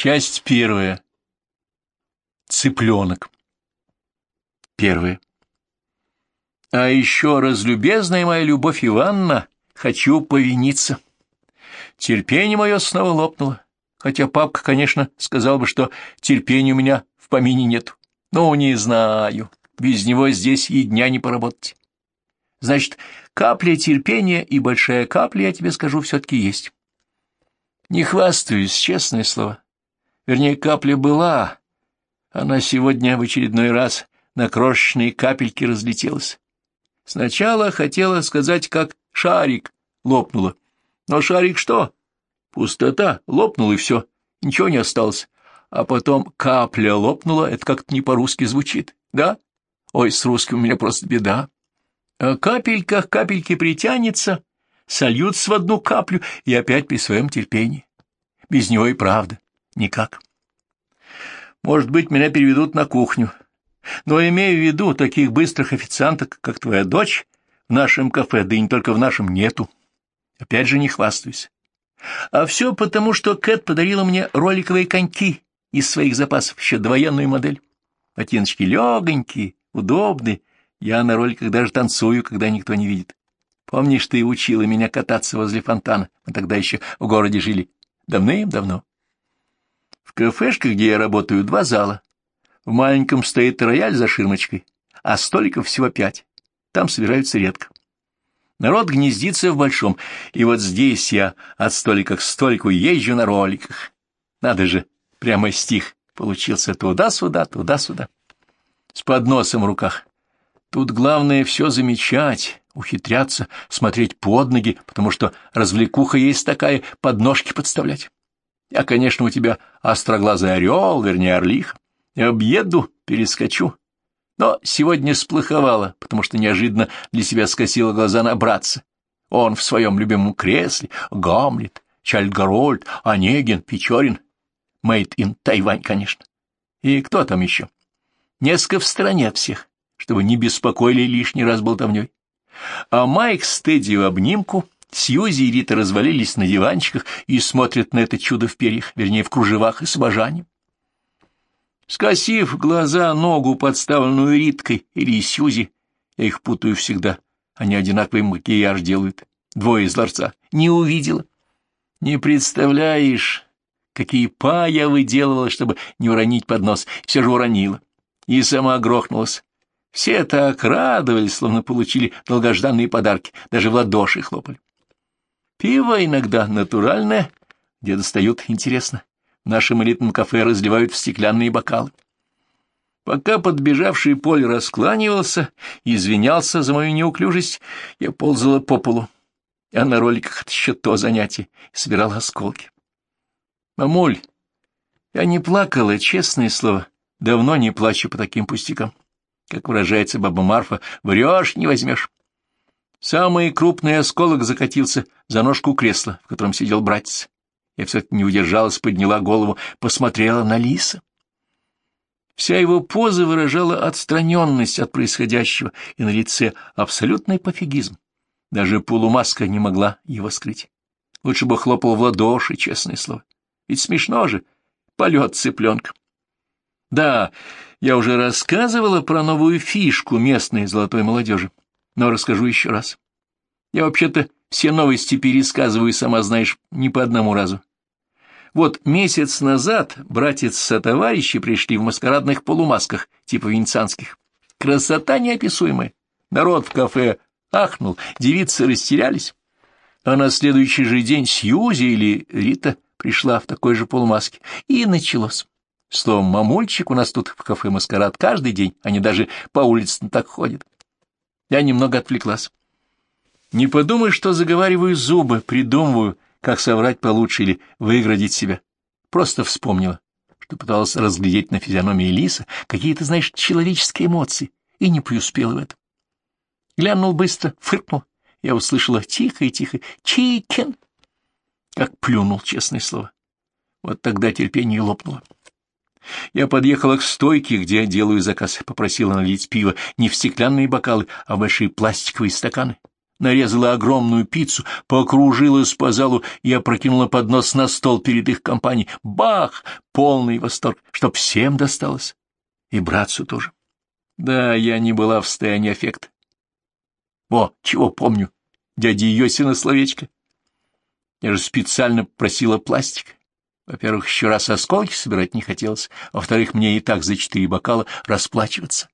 Часть первая. Цыпленок. Первое. А еще, разлюбезная моя Любовь Ивановна, хочу повиниться. Терпение мое снова лопнуло, хотя папка, конечно, сказал бы, что терпения у меня в помине нет. Но не знаю, без него здесь и дня не поработать. Значит, капля терпения и большая капля, я тебе скажу, все-таки есть. Не хвастаюсь, честное слово. Вернее, капля была. Она сегодня в очередной раз на крошечные капельки разлетелась. Сначала хотела сказать, как шарик лопнула. Но шарик что? Пустота, лопнул и все, ничего не осталось. А потом капля лопнула, это как-то не по-русски звучит, да? Ой, с русским у меня просто беда. А капелька к капельке притянется, сольются в одну каплю и опять при своем терпении. Без него и правда никак. Может быть, меня переведут на кухню. Но имею в виду, таких быстрых официанток, как твоя дочь, в нашем кафе, да и не только в нашем, нету. Опять же не хвастаюсь. А все потому, что Кэт подарила мне роликовые коньки из своих запасов, еще довоенную модель. Ботиночки легонькие, удобные. Я на роликах даже танцую, когда никто не видит. Помнишь, ты учила меня кататься возле фонтана? Мы тогда еще в городе жили. Давным-давно. Кафешке, где я работаю, два зала. В маленьком стоит рояль за ширмочкой, а столиков всего пять. Там собираются редко. Народ гнездится в большом, и вот здесь я от столика к столику езжу на роликах. Надо же, прямо стих получился туда-сюда, туда-сюда. С подносом в руках. Тут главное все замечать, ухитряться, смотреть под ноги, потому что развлекуха есть такая, подножки подставлять. Я, конечно, у тебя остроглазый орел, вернее, орлиха. Объеду, перескочу, но сегодня сплоховала, потому что неожиданно для себя скосила глаза на братца. Он в своем любимом кресле, Гамлет, Чальгарольд, Онегин, Печорин. Мейд ин Тайвань, конечно. И кто там еще? Несколько в стороне от всех, чтобы не беспокоили лишний раз болтовней. А Майк с Тедди в обнимку, Сьюзи и Рита развалились на диванчиках и смотрят на это чудо в перьях, вернее, в кружевах и с обожанием. Скосив глаза ногу, подставленную Риткой или Сьюзи, я их путаю всегда, они одинаковый макияж делают, двое из ларца, не увидела. Не представляешь, какие па я выделывала, чтобы не уронить поднос, все же уронила. И сама грохнулась. Все так радовались, словно получили долгожданные подарки, даже в ладоши хлопали. Пиво иногда натуральное, где достают, интересно. В нашем элитном кафе разливают в стеклянные бокалы. Пока подбежавший Поль раскланивался и извинялся за мою неуклюжесть, я ползала по полу, а на роликах это еще то занятие, собирал осколки. Мамуль, я не плакала, честное слово, давно не плачу по таким пустякам. Как выражается баба Марфа, врешь, не возьмешь. Самый крупный осколок закатился за ножку кресла, в котором сидел братец. Я все-таки не удержалась, подняла голову, посмотрела на Лиса. Вся его поза выражала отстраненность от происходящего, и на лице абсолютный пофигизм. Даже полумаска не могла его скрыть. Лучше бы хлопал в ладоши, честное слово. Ведь смешно же, полет цыпленка. Да, я уже рассказывала про новую фишку местной золотой молодежи, но расскажу еще раз. Я вообще-то все новости пересказываю, сама знаешь, не по одному разу. Вот месяц назад братец-сотоварищи пришли в маскарадных полумасках, типа венецианских. Красота неописуемая. Народ в кафе ахнул, девицы растерялись. А на следующий же день Сьюзи или Рита пришла в такой же полумаске. И началось. Словом, мамульчик у нас тут в кафе «Маскарад» каждый день, они даже по улице так ходят. Я немного отвлеклась. Не подумай, что заговариваю зубы, придумываю, как соврать получше или выградить себя. Просто вспомнила, что пыталась разглядеть на физиономии Лиса какие-то, знаешь, человеческие эмоции, и не преуспела в этом. Глянул быстро, фыркнул. Я услышала тихо и тихо «Чикен!» Как плюнул, честное слово. Вот тогда терпение лопнуло. Я подъехала к стойке, где делаю заказ, попросила налить пиво не в стеклянные бокалы, а в большие пластиковые стаканы. нарезала огромную пиццу, покружилась по залу и опрокинула поднос на стол перед их компанией. Бах! Полный восторг, чтоб всем досталось. И братцу тоже. Да, я не была в состоянии аффекта. О, чего помню, дяди Йосина словечко. Я же специально просила пластик. Во-первых, еще раз осколки собирать не хотелось, во-вторых, мне и так за четыре бокала расплачиваться.